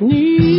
你。